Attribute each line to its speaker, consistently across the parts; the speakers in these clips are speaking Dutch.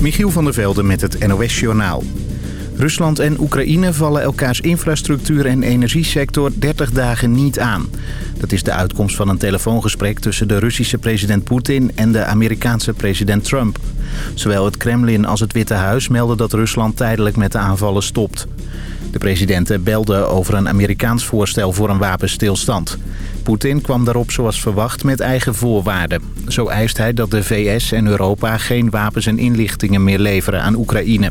Speaker 1: Michiel van der Velde met het NOS-journaal. Rusland en Oekraïne vallen elkaars infrastructuur en energiesector 30 dagen niet aan. Dat is de uitkomst van een telefoongesprek tussen de Russische president Poetin en de Amerikaanse president Trump. Zowel het Kremlin als het Witte Huis melden dat Rusland tijdelijk met de aanvallen stopt. De presidenten belden over een Amerikaans voorstel voor een wapenstilstand. Poetin kwam daarop zoals verwacht met eigen voorwaarden. Zo eist hij dat de VS en Europa geen wapens en inlichtingen meer leveren aan Oekraïne.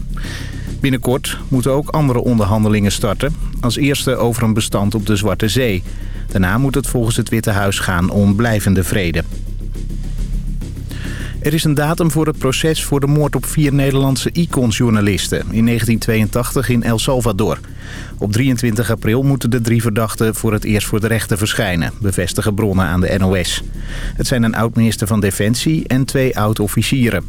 Speaker 1: Binnenkort moeten ook andere onderhandelingen starten. Als eerste over een bestand op de Zwarte Zee. Daarna moet het volgens het Witte Huis gaan om blijvende vrede. Er is een datum voor het proces voor de moord op vier Nederlandse iconsjournalisten in 1982 in El Salvador. Op 23 april moeten de drie verdachten voor het eerst voor de rechter verschijnen, bevestigen bronnen aan de NOS. Het zijn een oud-minister van Defensie en twee oud-officieren.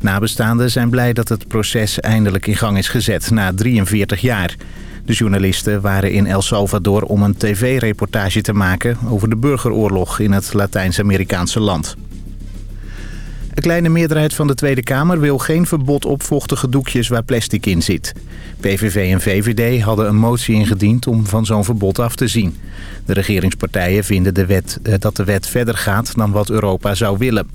Speaker 1: Nabestaanden zijn blij dat het proces eindelijk in gang is gezet na 43 jaar. De journalisten waren in El Salvador om een tv-reportage te maken over de burgeroorlog in het Latijns-Amerikaanse land. Een kleine meerderheid van de Tweede Kamer wil geen verbod op vochtige doekjes waar plastic in zit. PVV en VVD hadden een motie ingediend om van zo'n verbod af te zien. De regeringspartijen vinden de wet, eh, dat de wet verder gaat dan wat Europa zou willen.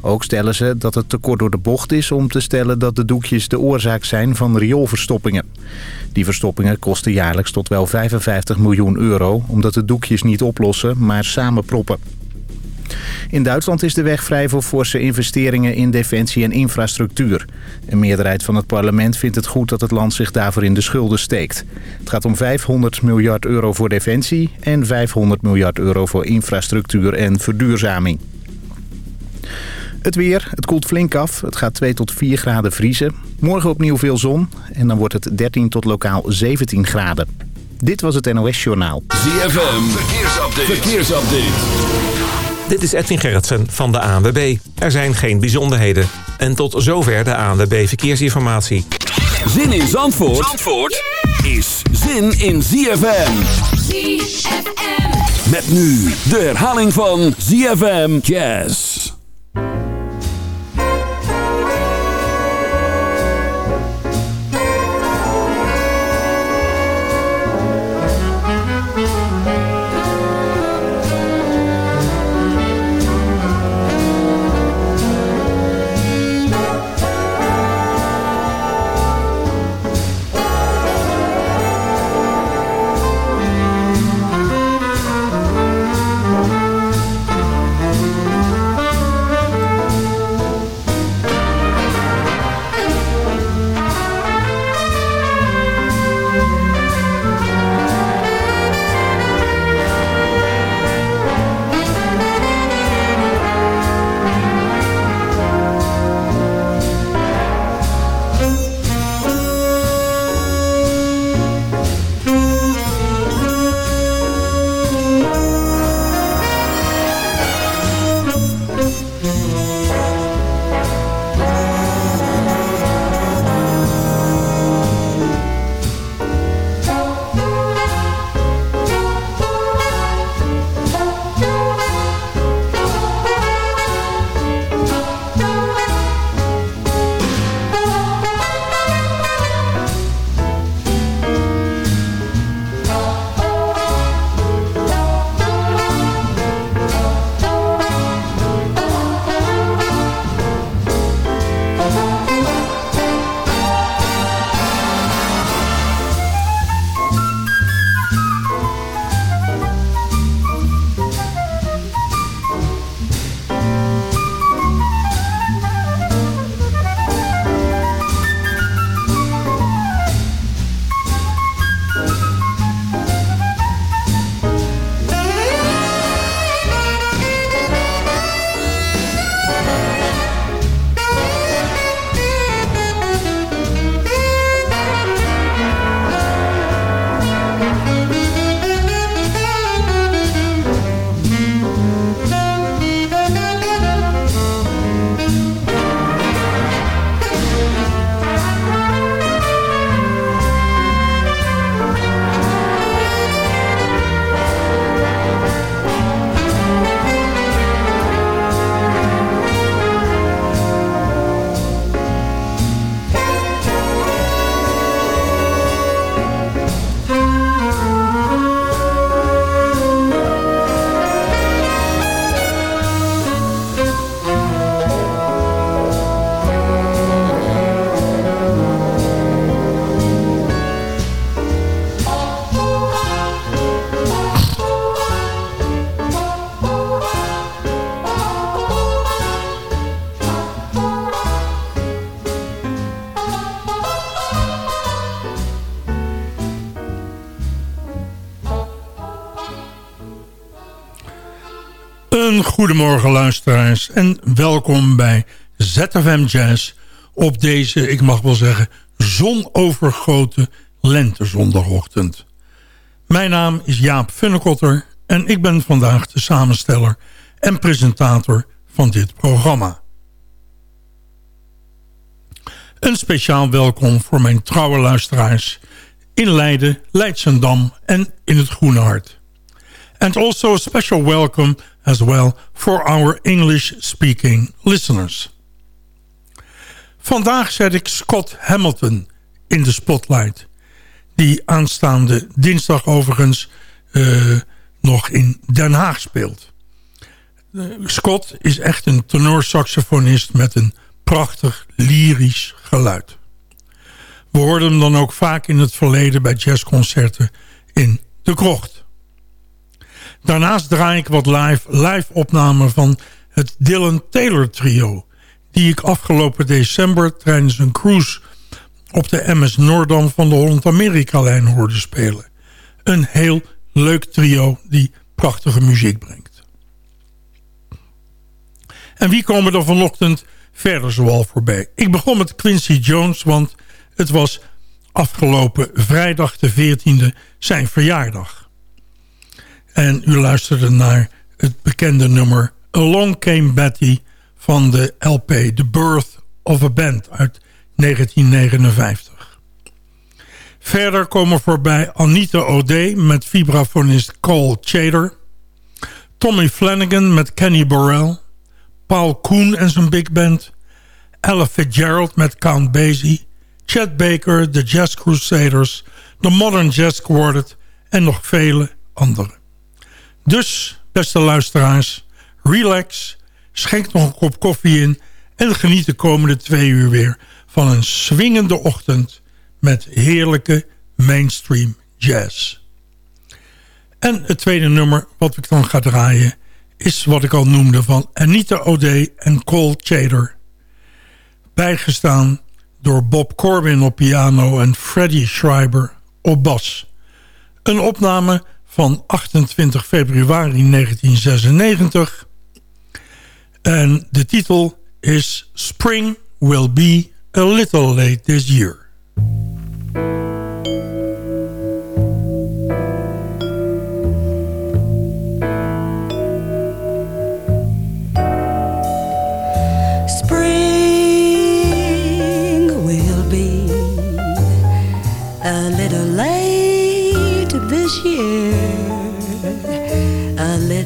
Speaker 1: Ook stellen ze dat het te kort door de bocht is om te stellen dat de doekjes de oorzaak zijn van rioolverstoppingen. Die verstoppingen kosten jaarlijks tot wel 55 miljoen euro omdat de doekjes niet oplossen, maar samenproppen. In Duitsland is de weg vrij voor forse investeringen in defensie en infrastructuur. Een meerderheid van het parlement vindt het goed dat het land zich daarvoor in de schulden steekt. Het gaat om 500 miljard euro voor defensie en 500 miljard euro voor infrastructuur en verduurzaming. Het weer, het koelt flink af. Het gaat 2 tot 4 graden vriezen. Morgen opnieuw veel zon en dan wordt het 13 tot lokaal 17 graden. Dit was het NOS Journaal.
Speaker 2: ZFM, verkeersupdate. verkeersupdate.
Speaker 3: Dit is Edwin Gerritsen van de ANWB. Er zijn geen bijzonderheden. En tot zover de ANWB Verkeersinformatie.
Speaker 2: Zin in Zandvoort, Zandvoort is zin in ZFM.
Speaker 4: ZFM.
Speaker 2: Met nu de herhaling van ZFM Jazz.
Speaker 4: Een goedemorgen luisteraars en welkom bij ZFM Jazz op deze, ik mag wel zeggen, zonovergoten lentezondagochtend. Mijn naam is Jaap Funnekotter en ik ben vandaag de samensteller en presentator van dit programma. Een speciaal welkom voor mijn trouwe luisteraars in Leiden, Leidsendam en in het Groene Hart. And also a special welcome as well for our English-speaking listeners. Vandaag zet ik Scott Hamilton in de spotlight. Die aanstaande dinsdag overigens uh, nog in Den Haag speelt. Uh, Scott is echt een tenorsaxofonist met een prachtig lyrisch geluid. We hoorden hem dan ook vaak in het verleden bij jazzconcerten in De Krocht. Daarnaast draai ik wat live, live opnamen van het Dylan Taylor trio... die ik afgelopen december tijdens een cruise op de MS Noordam van de Holland-Amerika-lijn hoorde spelen. Een heel leuk trio die prachtige muziek brengt. En wie komen er vanochtend verder zoal voorbij? Ik begon met Quincy Jones, want het was afgelopen vrijdag de 14e zijn verjaardag. En u luisterde naar het bekende nummer Along Came Betty van de LP The Birth of a Band uit 1959. Verder komen voorbij Anita O'Day met vibrafonist Cole Chater... Tommy Flanagan met Kenny Burrell... Paul Koen en zijn big band... Ella Fitzgerald met Count Basie... Chet Baker, de Jazz Crusaders... de Modern Jazz Quartet en nog vele anderen. Dus, beste luisteraars, relax, schenk nog een kop koffie in... en geniet de komende twee uur weer van een swingende ochtend... met heerlijke mainstream jazz. En het tweede nummer wat ik dan ga draaien... is wat ik al noemde van Anita O'Day en Cole Chater. Bijgestaan door Bob Corbin op piano en Freddie Schreiber op bas. Een opname van 28 februari 1996. En de titel is Spring Will Be A Little Late This Year.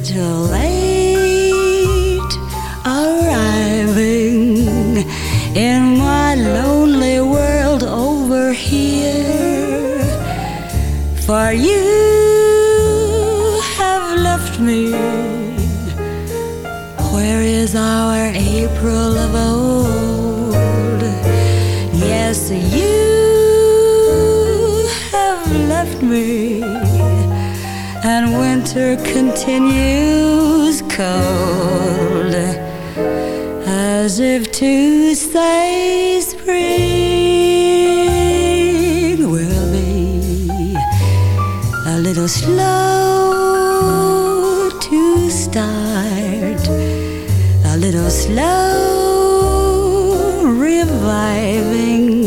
Speaker 5: Too late arriving in my lonely world over here. For you have left me. Where is our winter continues cold. As if to say spring will be A little slow to start, a little slow reviving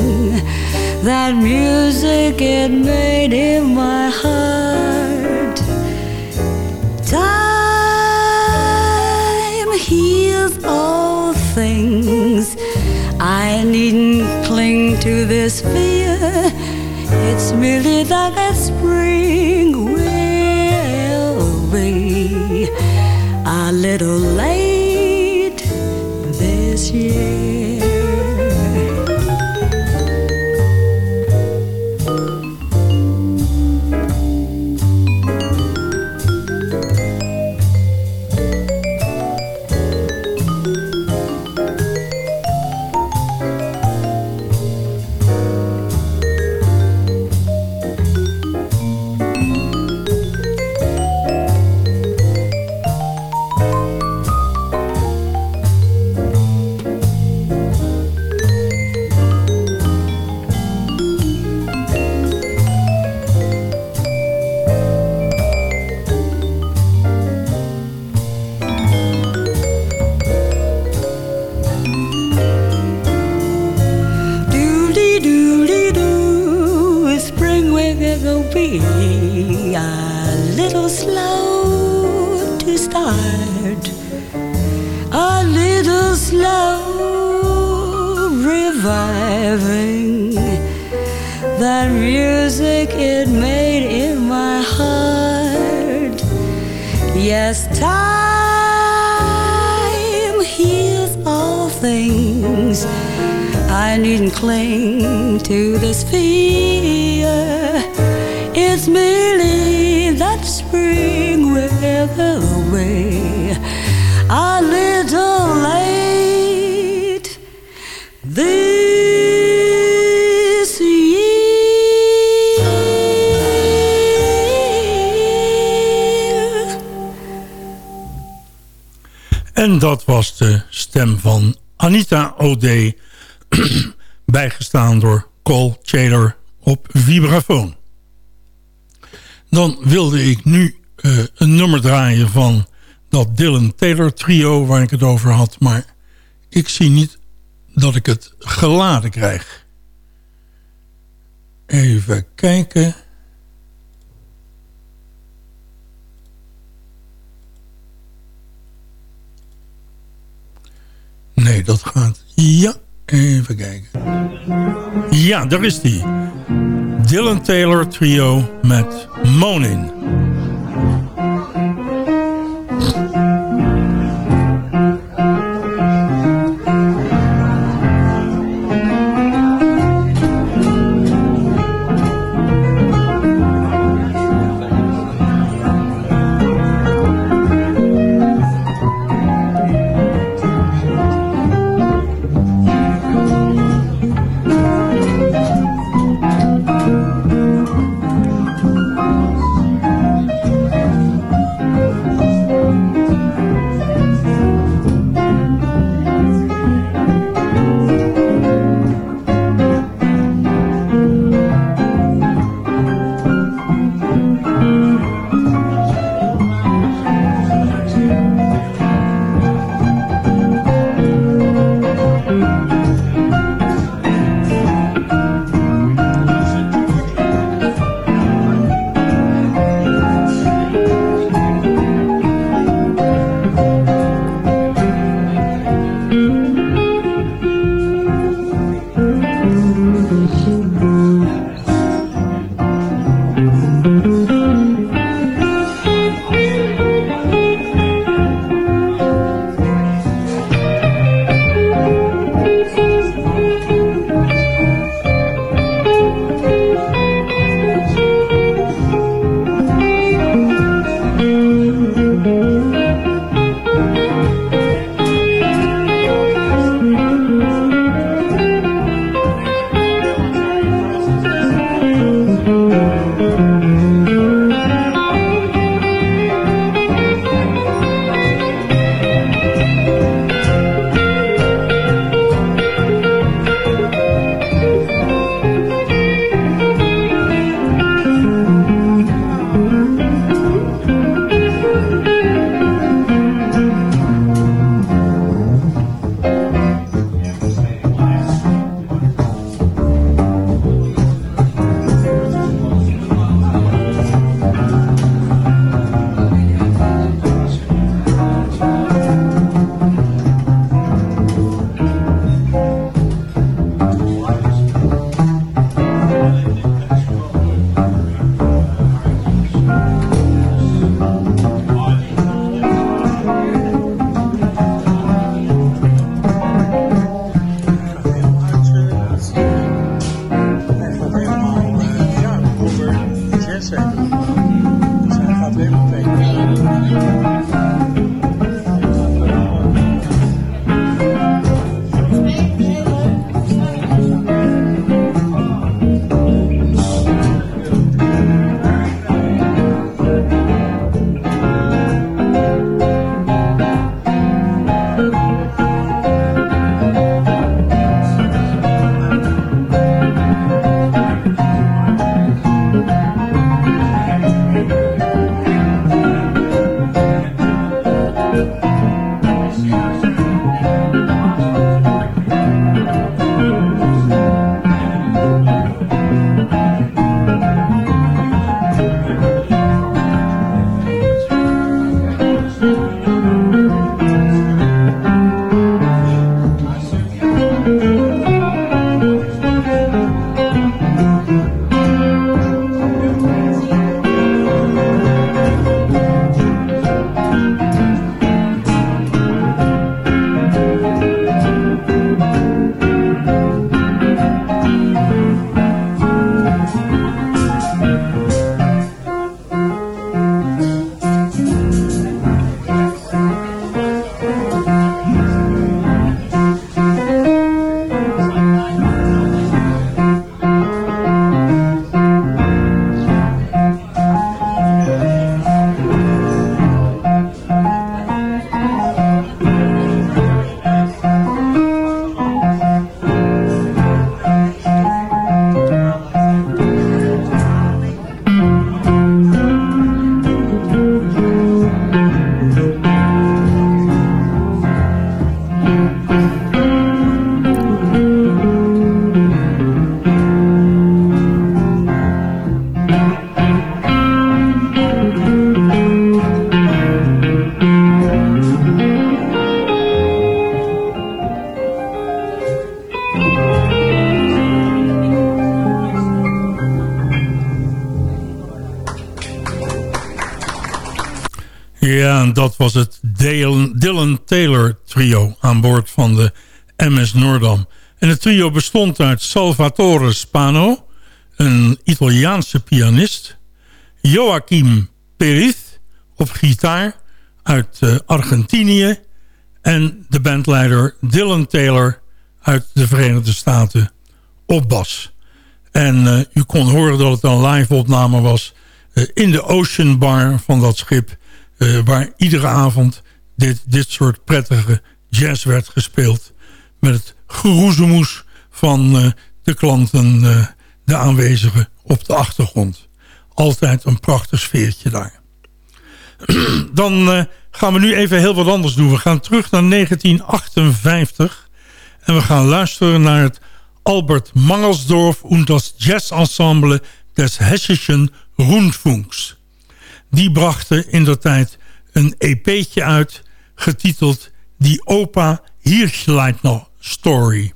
Speaker 5: that music it made in my to this fear. It's merely that spring a little I needn't cling to this fear. It's merely that spring weather away. A little late this.
Speaker 4: En dat was de stem van Anita O'Day, bijgestaan door Cole Taylor op vibrafoon. Dan wilde ik nu eh, een nummer draaien van dat Dylan Taylor trio waar ik het over had. Maar ik zie niet dat ik het geladen krijg. Even kijken. Nee, dat gaat... Ja, even kijken. Ja, daar is die. Dylan Taylor trio met Monin. Dat was het Dylan Taylor trio aan boord van de MS Noordam. En het trio bestond uit Salvatore Spano, een Italiaanse pianist... Joachim Periz op gitaar uit uh, Argentinië... en de bandleider Dylan Taylor uit de Verenigde Staten op bas. En uh, u kon horen dat het een live opname was... Uh, in de Ocean Bar van dat schip... waar iedere avond dit, dit soort prettige jazz werd gespeeld... met het geroezemoes van de klanten, de aanwezigen op de achtergrond. Altijd een prachtig sfeertje daar. Dan gaan we nu even heel wat anders doen. We gaan terug naar 1958. En we gaan luisteren naar het Albert Mangelsdorf und das Jazzensemble des Hessischen Rundfunks. Die brachten in der tijd een EP'tje uit, getiteld Die Opa Hirschleitner Story.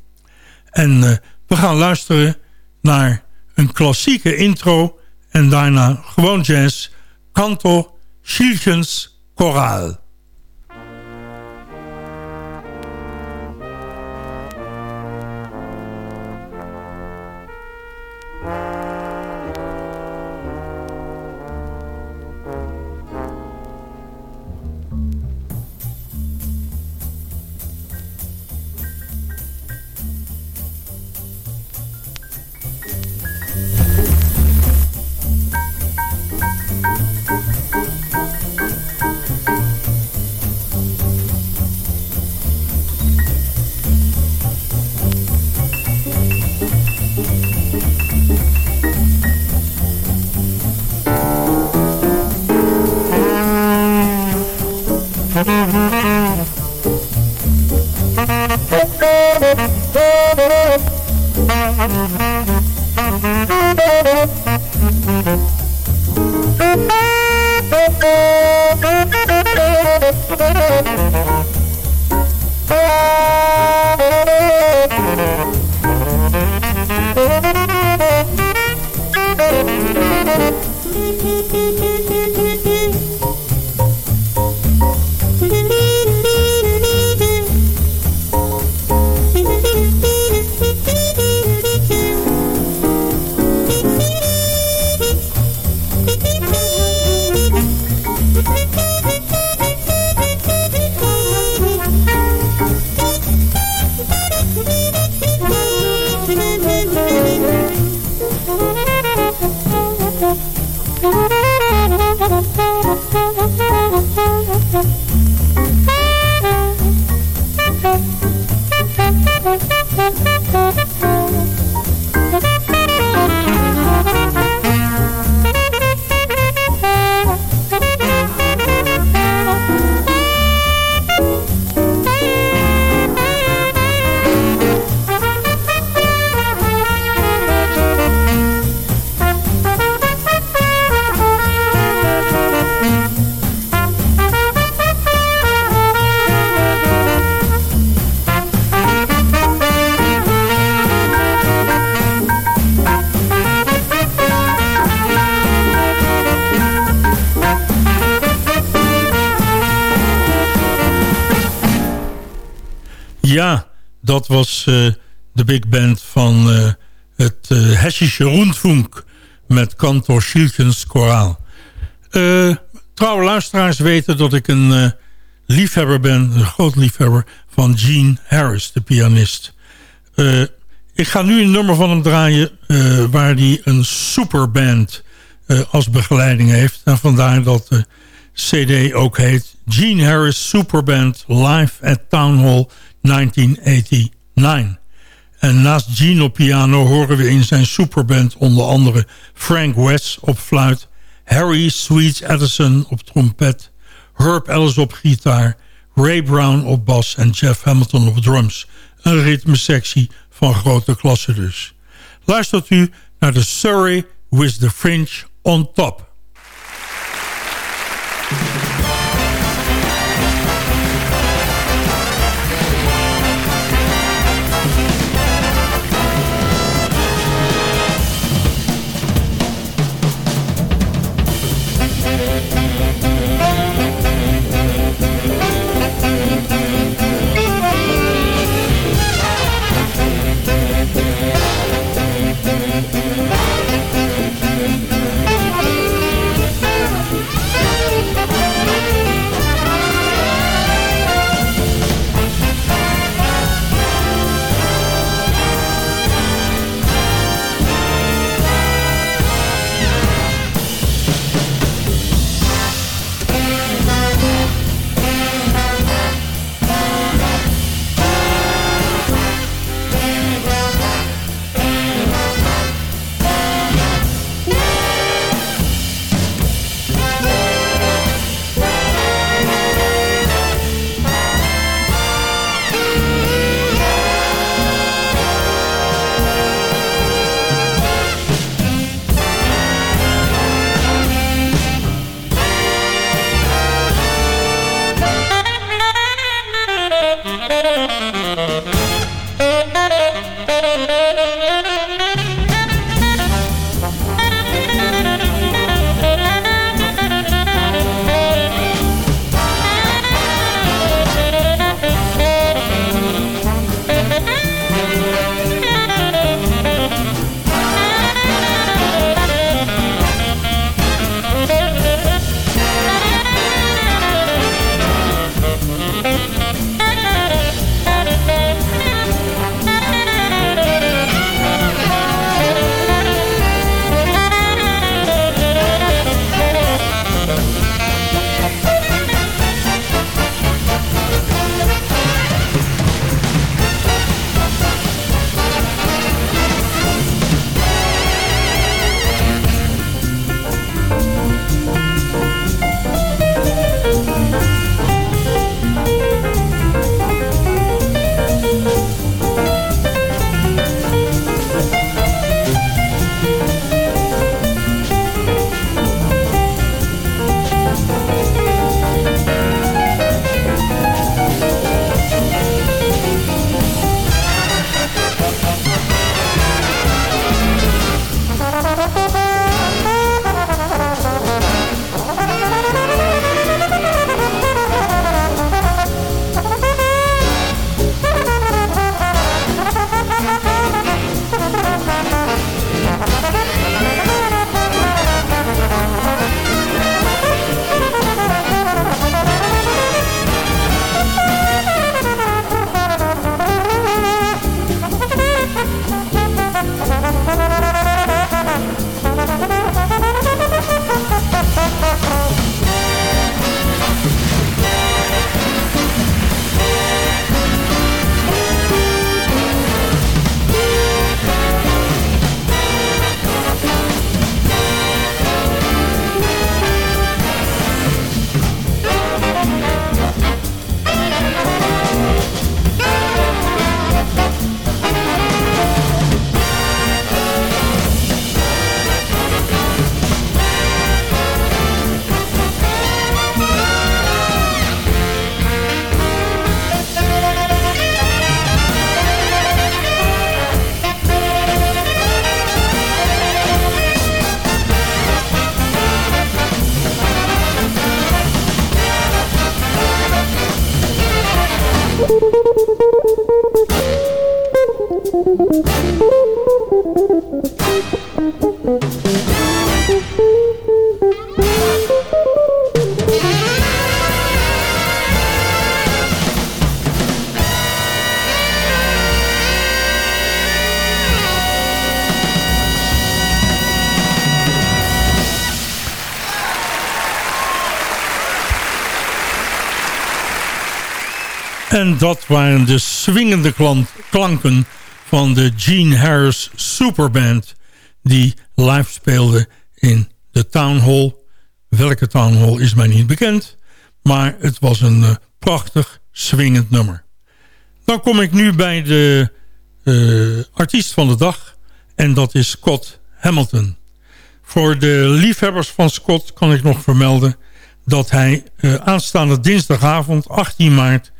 Speaker 4: En uh, we gaan luisteren naar een klassieke intro en daarna gewoon jazz, Canto Schielchens Choraal. Hessische met kantor Schielkens Koraal. trouwe luisteraars weten dat ik een liefhebber ben, een groot liefhebber van Gene Harris, de pianist. ik ga nu een nummer van hem draaien waar hij een superband als begeleiding heeft. En vandaar dat de cd ook heet Gene Harris Superband Live at Town Hall 1989. En naast Gene op piano horen we in zijn superband onder andere Frank West op fluit... Harry Sweets Edison op trompet... Herb Ellis op gitaar... Ray Brown op bas en Jeff Hamilton op drums. Een ritmesectie van grote klasse dus. Luistert u naar de Surrey with the Fringe on top. En dat waren de swingende klanken van de Gene Harris Superband... die live speelde in de Town Hall. Welke Town Hall is mij niet bekend... maar het was een uh, prachtig swingend nummer. Dan kom ik nu bij de uh, artiest van de dag... en dat is Scott Hamilton. Voor de liefhebbers van Scott kan ik nog vermelden... dat hij uh, aanstaande dinsdagavond 18 maart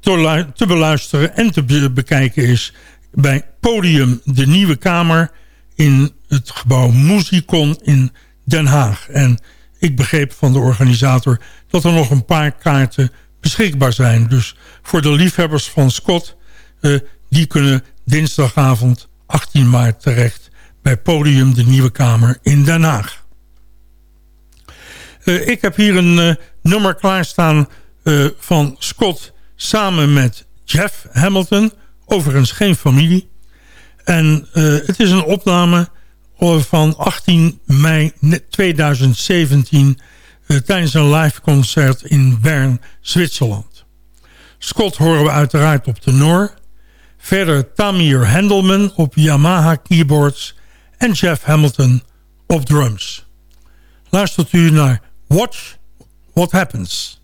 Speaker 4: te beluisteren en te bekijken is bij Podium de Nieuwe Kamer in het gebouw Musicon in Den Haag. En ik begreep van de organisator dat er nog een paar kaarten beschikbaar zijn. Dus voor de liefhebbers van Scott, uh, die kunnen dinsdagavond 18 maart terecht bij Podium de Nieuwe Kamer in Den Haag. Uh, ik heb hier een uh, nummer klaarstaan van Scott samen met Jeff Hamilton. Overigens geen familie. En uh, het is een opname van 18 mei 2017... Uh, tijdens een live concert in Bern, Zwitserland. Scott horen we uiteraard op tenor. Verder Tamir Handelman op Yamaha keyboards... en Jeff Hamilton op drums. Luistert u naar Watch What Happens.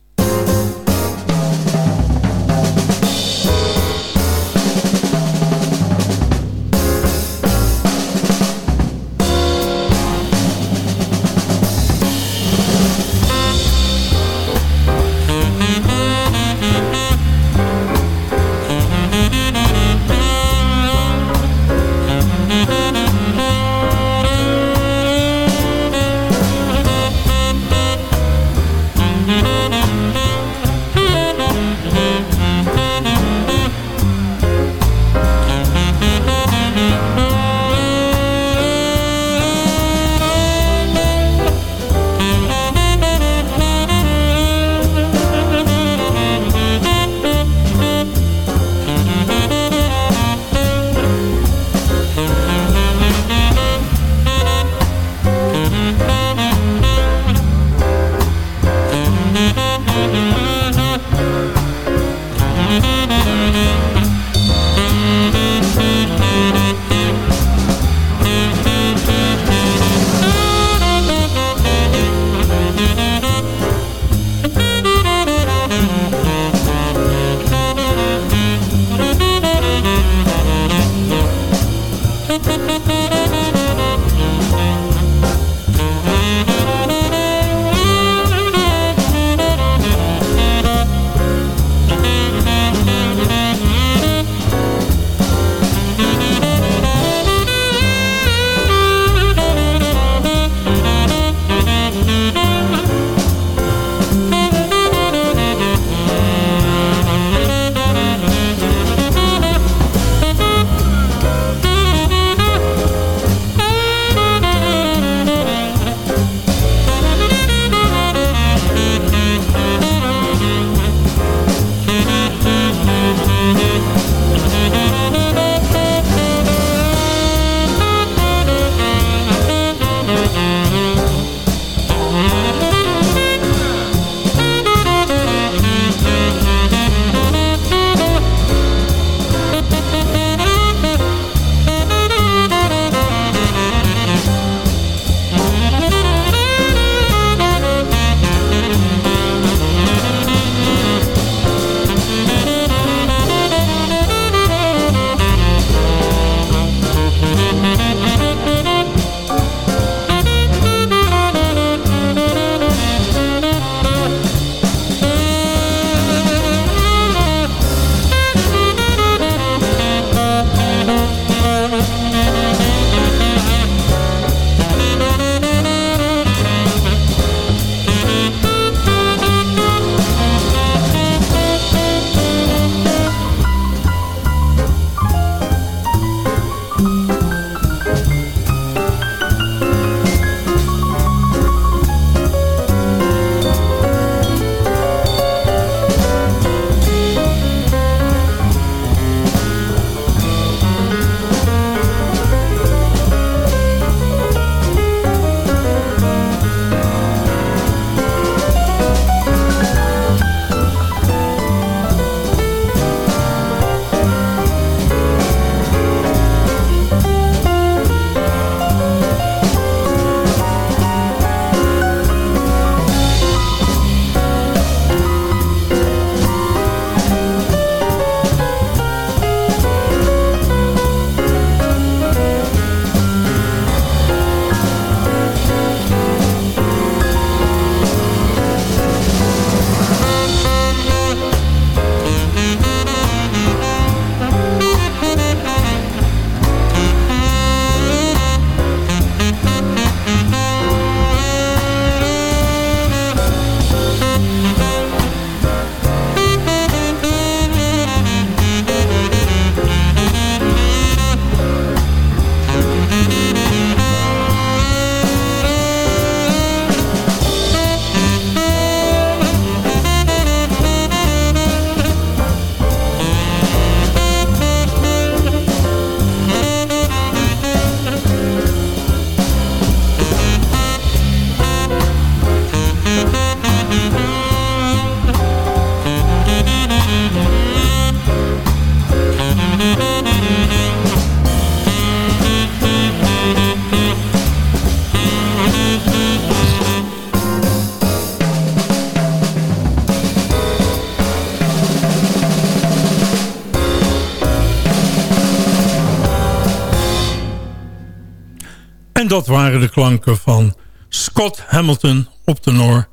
Speaker 4: De klanken van Scott Hamilton op tenor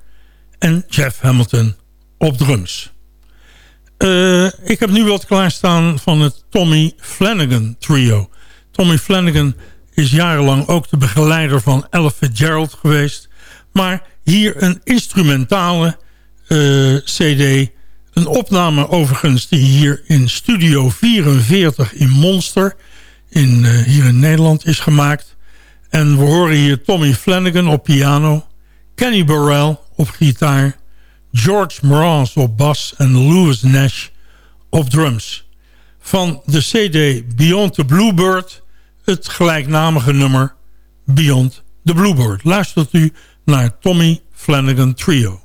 Speaker 4: en Jeff Hamilton op drums. Uh, ik heb nu wat klaarstaan van het Tommy Flanagan trio. Tommy Flanagan is jarenlang ook de begeleider van Ella Fitzgerald geweest. Maar hier een instrumentale uh, cd. Een opname overigens die hier in Studio 44 in Monster... In, uh, hier in Nederland is gemaakt. En we horen hier Tommy Flanagan op piano... Kenny Burrell op gitaar... George Morans op bas en Louis Nash op drums. Van de cd Beyond the Bluebird... het gelijknamige nummer Beyond the Bluebird. Luistert u naar Tommy Flanagan Trio.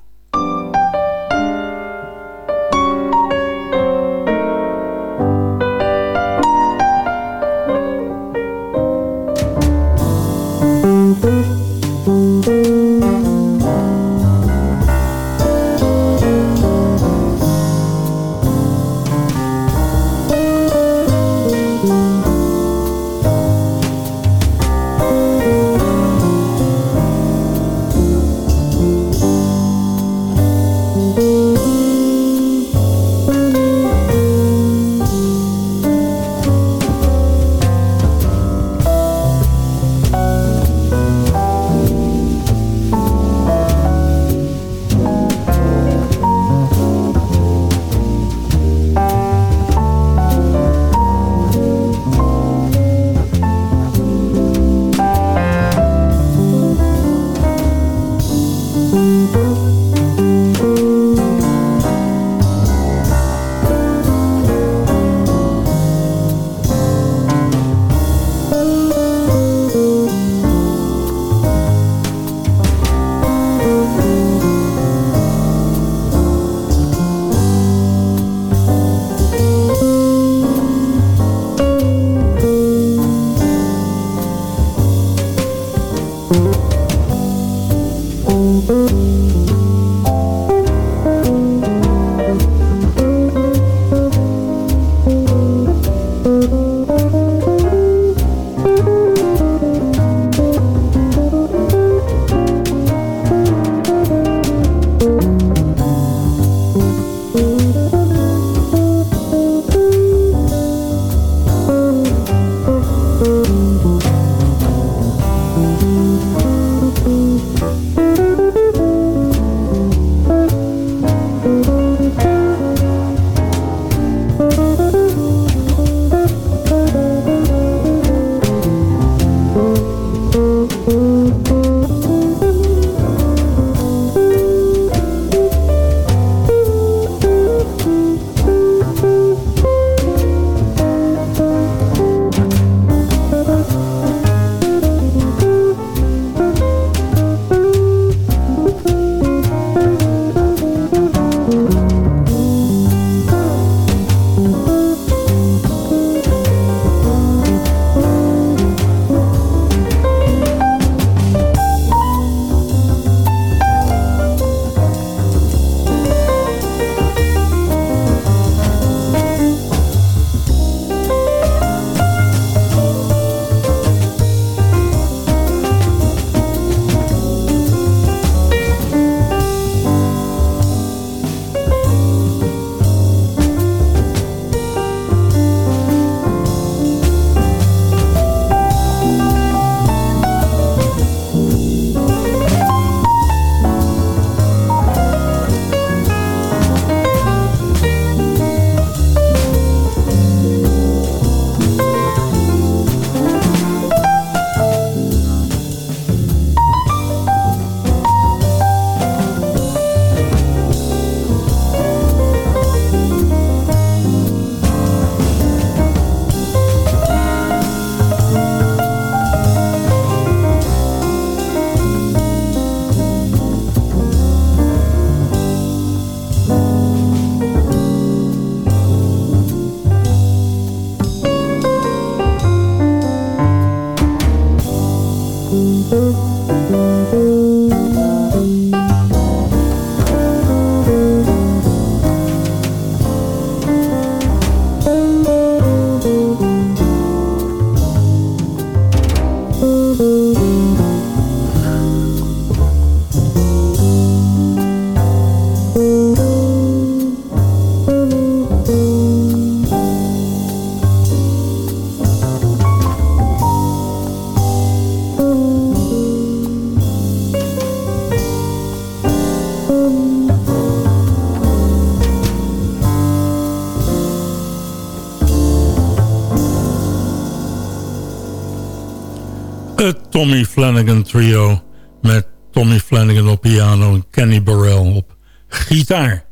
Speaker 4: Tommy Flanagan trio met Tommy Flanagan op piano en Kenny Burrell op gitaar.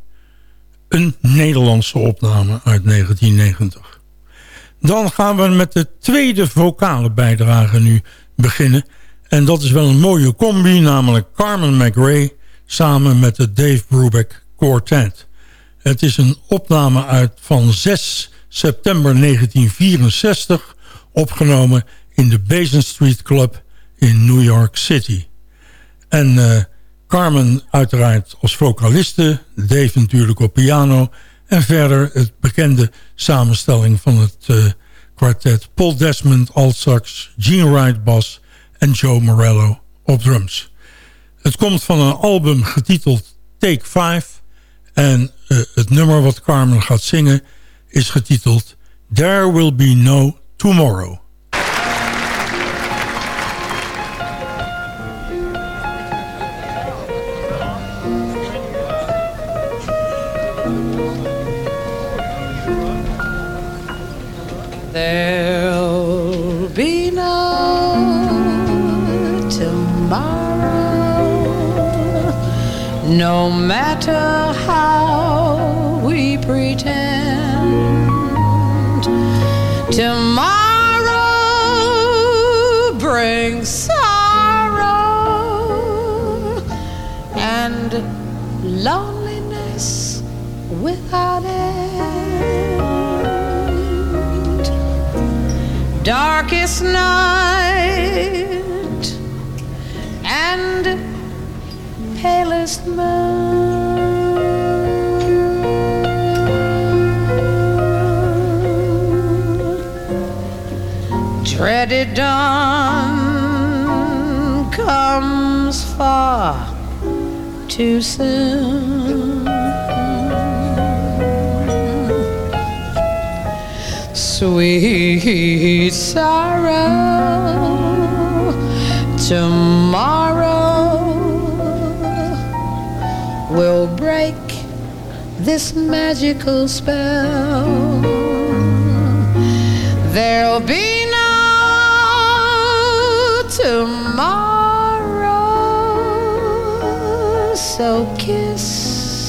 Speaker 4: Een Nederlandse opname uit 1990. Dan gaan we met de tweede vocale bijdrage nu beginnen. En dat is wel een mooie combi, namelijk Carmen McRae samen met de Dave Brubeck Quartet. Het is een opname uit van 6 september 1964, opgenomen in de Basin Street Club in New York City. En uh, Carmen uiteraard als vocaliste, Dave natuurlijk op piano... en verder het bekende samenstelling van het uh, kwartet... Paul Desmond, alt sax, Gene Wright bas en Joe Morello op drums. Het komt van een album getiteld Take 5... en uh, het nummer wat Carmen gaat zingen is getiteld There Will Be No Tomorrow.
Speaker 6: No matter how we pretend. Tomorrow brings sorrow and loneliness without end. Darkest night and palest moon. Dreaded dawn comes far too soon. Sweet sorrow, tomorrow will break this magical spell. There'll be no tomorrow, so kiss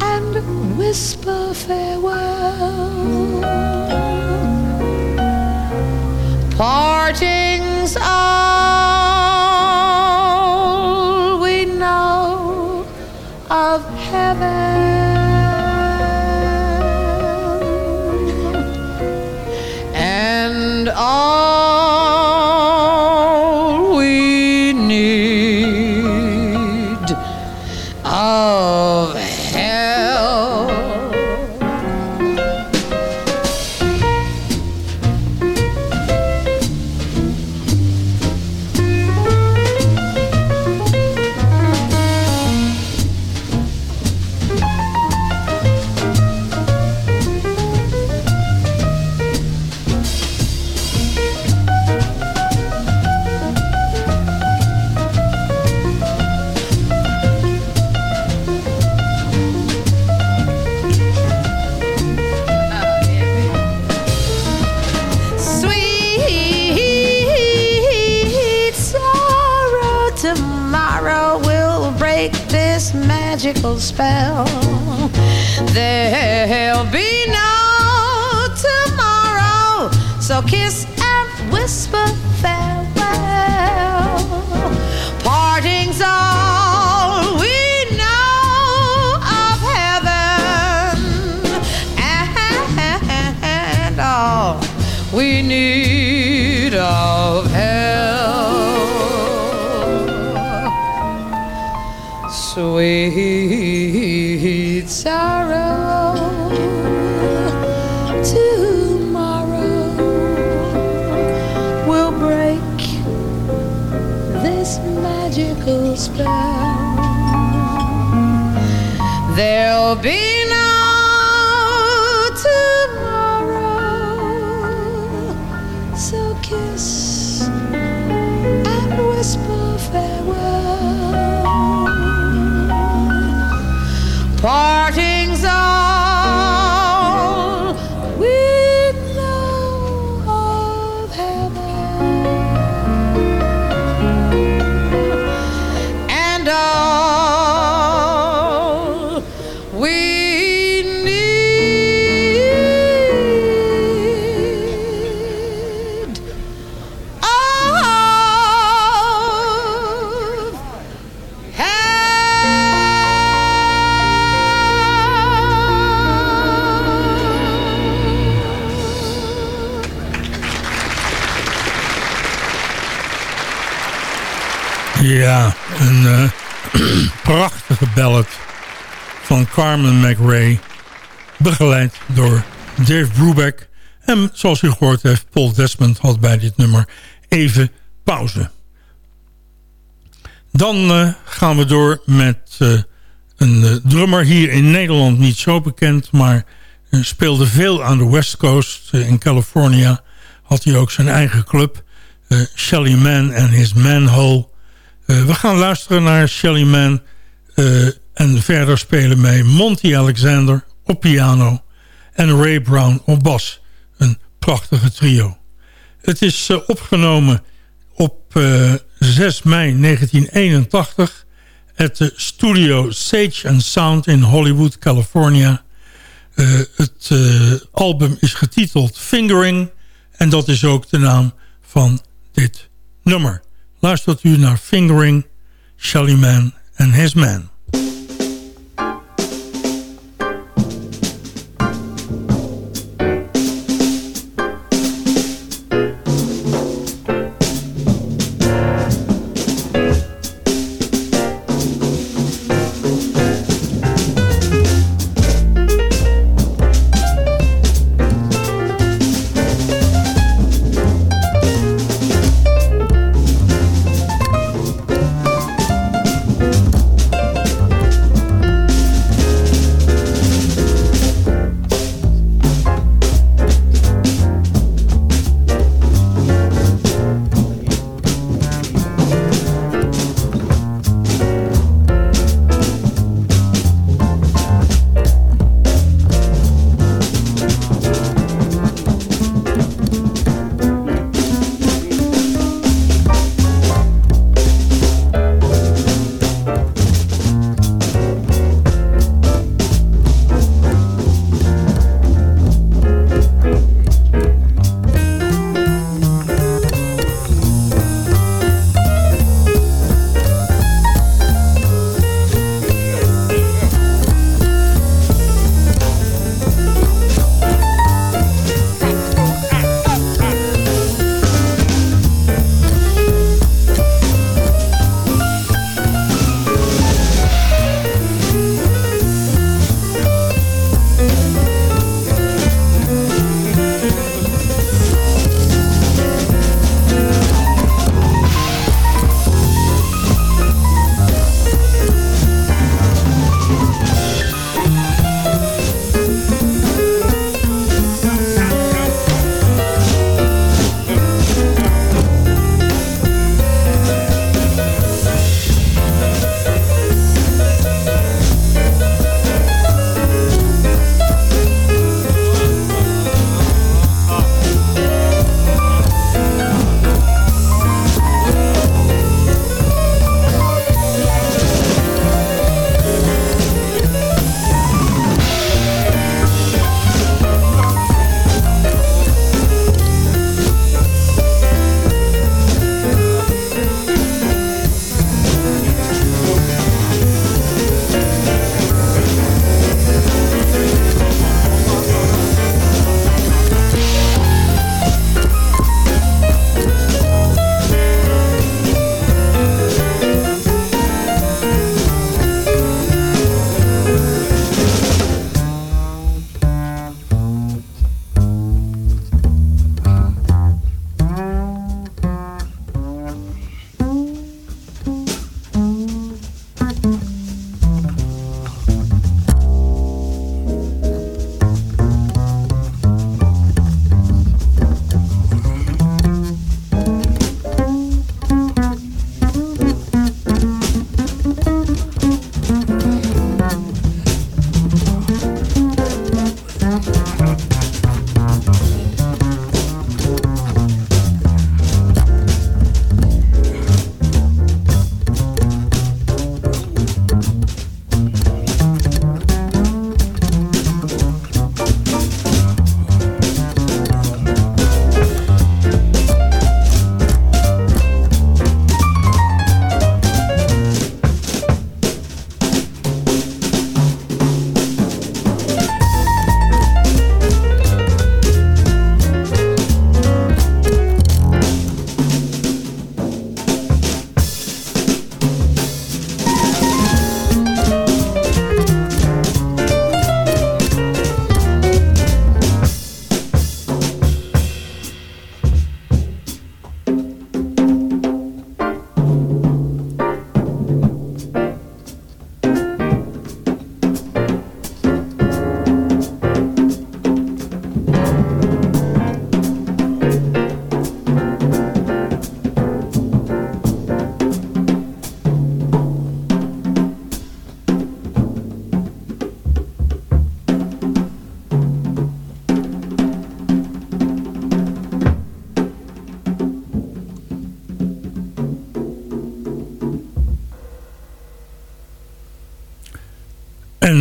Speaker 6: and whisper farewell. Kiss and whisper farewell. Parting's all we know of heaven, and all we need of hell. Sweet sorrow, spell. There'll be
Speaker 4: Carmen McRae. Begeleid door Dave Brubeck. En zoals u gehoord heeft, Paul Desmond had bij dit nummer even pauze. Dan uh, gaan we door met uh, een drummer hier in Nederland niet zo bekend... maar speelde veel aan de West Coast in California. Had hij ook zijn eigen club, Shelly Man and His Manhole... We gaan luisteren naar Shelly Man. En verder spelen mee Monty Alexander op piano. En Ray Brown op bas. Een prachtige trio. Het is uh, opgenomen op 6 mei 1981. At de studio Sage and Sound in Hollywood, California. het album is getiteld Fingering. En dat is ook de naam van dit nummer. luistert u naar Fingering, Shelly Man and His Man.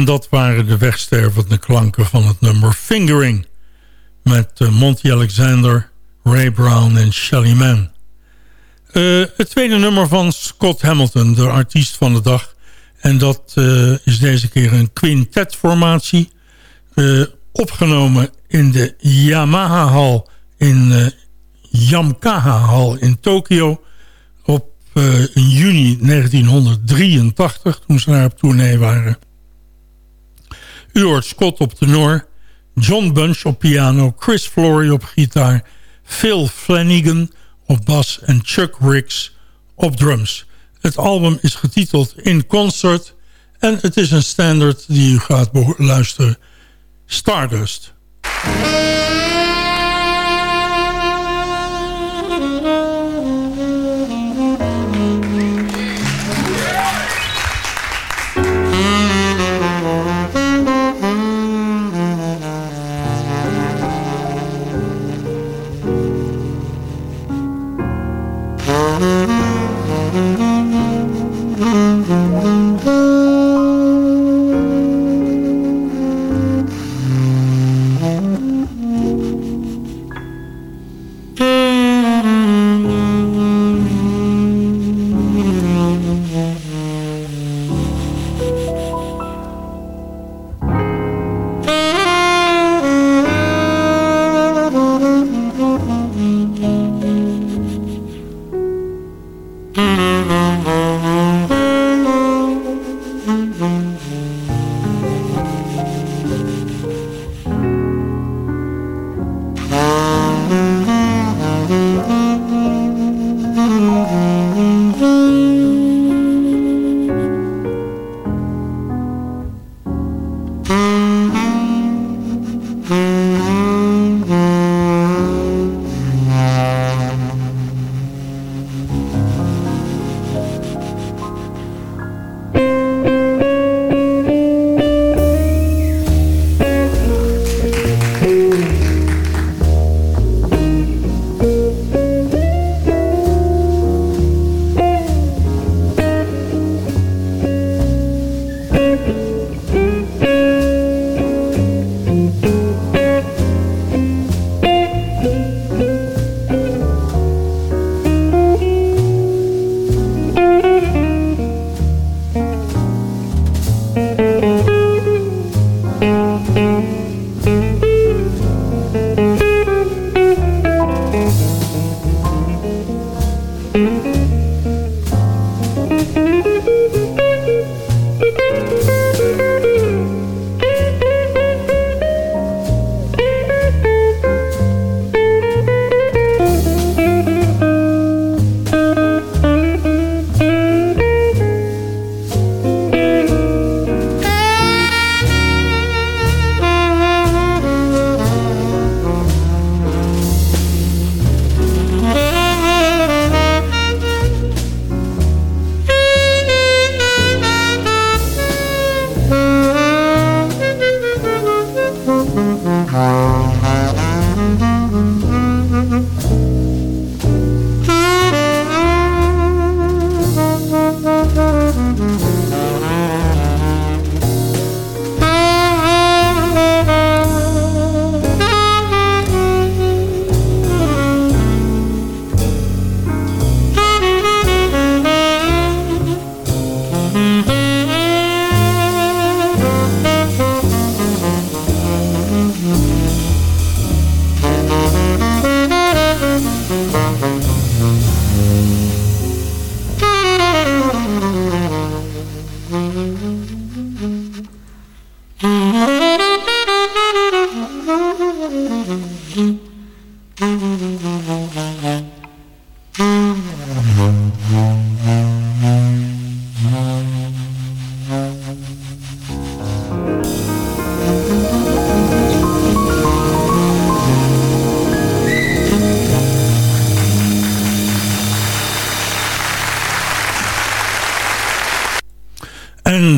Speaker 4: Dat waren de wegstervende klanken van het nummer Fingering. Met uh, Monty Alexander, Ray Brown en Shelly Man. Uh, het tweede nummer van Scott Hamilton, de artiest van de dag. En dat uh, is deze keer een quintetformatie. opgenomen in de Yamaha Hall in Yamkaha Hall in Tokio. Op in juni 1983, toen ze daar op tournee waren. U hoort Scott op tenor, John Bunch op piano, Chris Flory op gitaar... Phil Flanagan op bas en Chuck Riggs op drums. Het album is getiteld In Concert en het is een standard die u gaat luisteren. Stardust.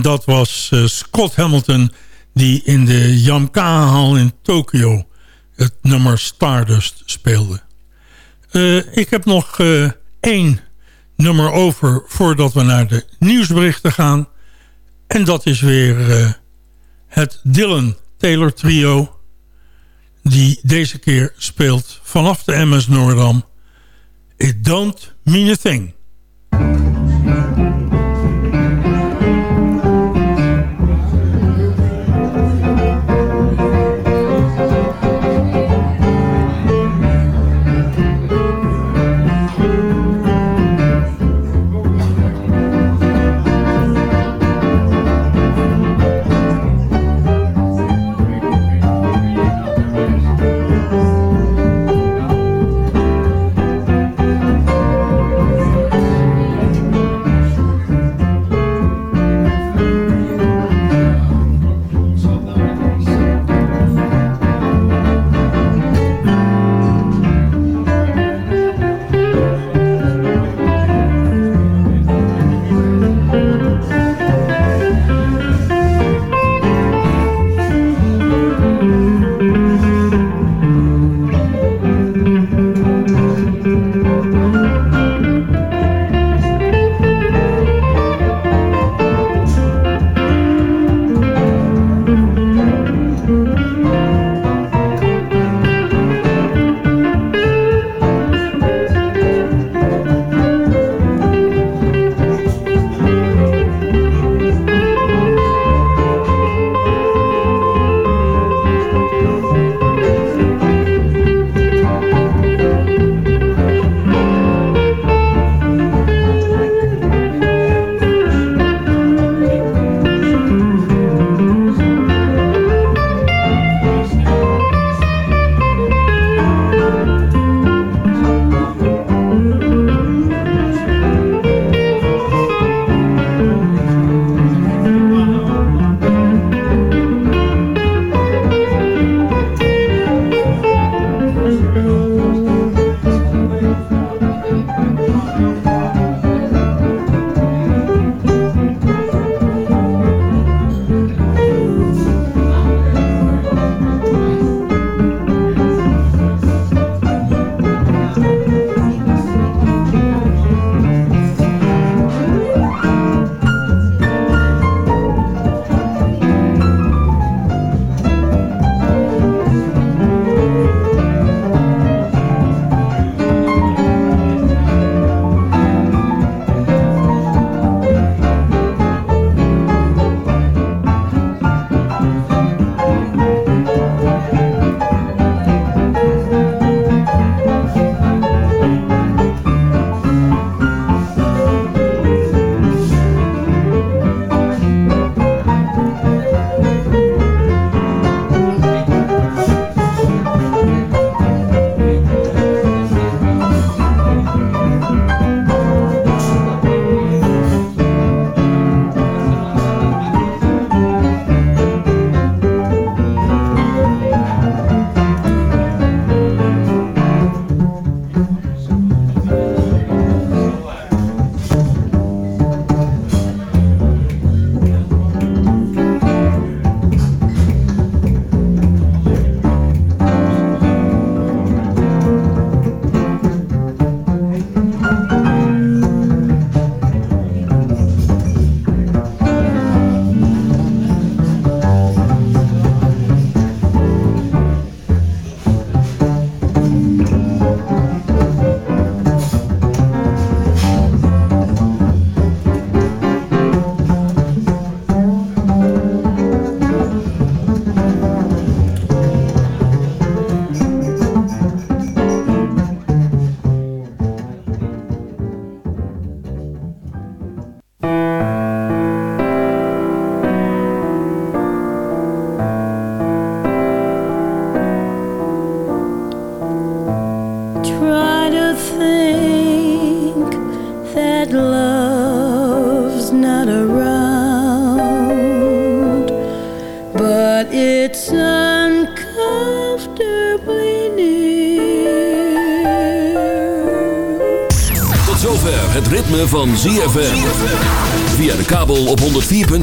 Speaker 4: Dat was uh, Scott Hamilton die in de Yamkaha-hal in Tokio het nummer Stardust speelde. Eh, ik heb nog eh, één nummer over voordat we naar de nieuwsberichten gaan. En dat is weer eh,
Speaker 5: het Dylan Taylor Trio. Die deze keer speelt vanaf de MS Noordam. It don't mean a thing.